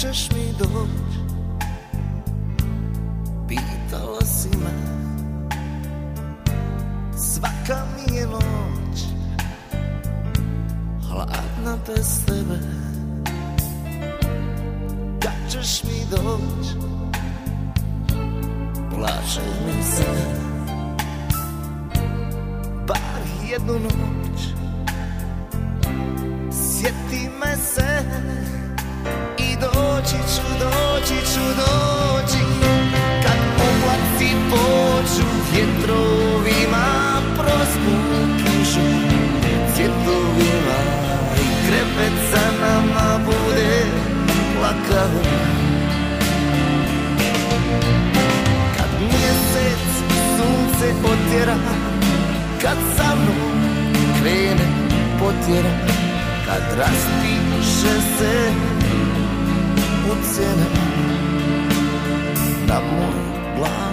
ćeš mi doć Pitala si me. Svaka mi je noć Hladna bez tebe. Kad ćeš mi doć Plače mi se. Bar jednu noć. Sjeti me se doći ću, doći ću, doći. Kad oblaci pođu vjetrovima Prospukišu. Cvjetovima I krepet za nama bude plakao Kad mjesec sunce otjera Kad sa mnom krene potjera Kad raspiše se ucjena Na moju glavu,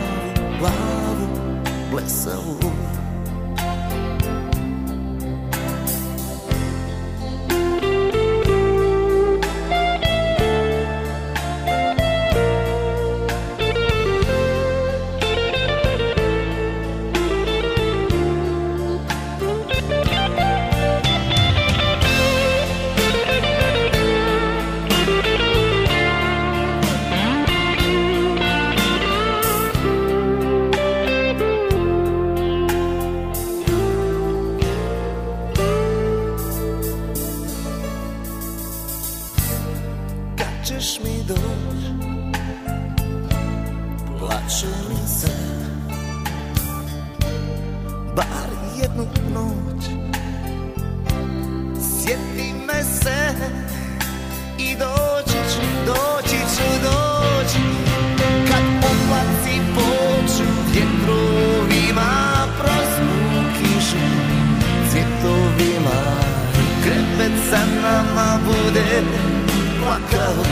Plače mi se. Bar jednu noć. Sjeti me se. I doći ću, doći ću, doći. Kad oblaci poču vjetrovima Prospu kišu cvjetovima krepet sa nama bude plakao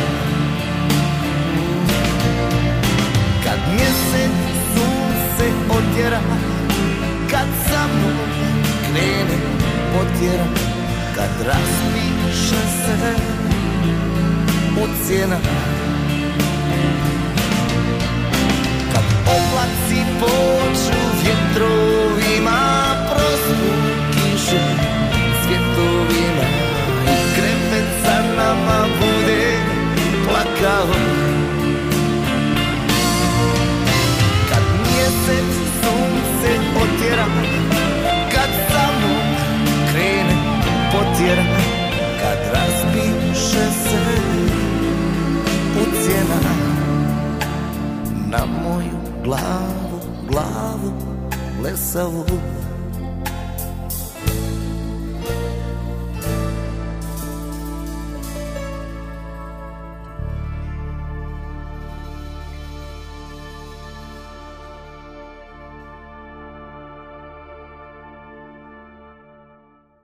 mjesec sunce otjera? Kad sa mnom krene potjera Kad raspiše se ucjena Kad oblaci poču Na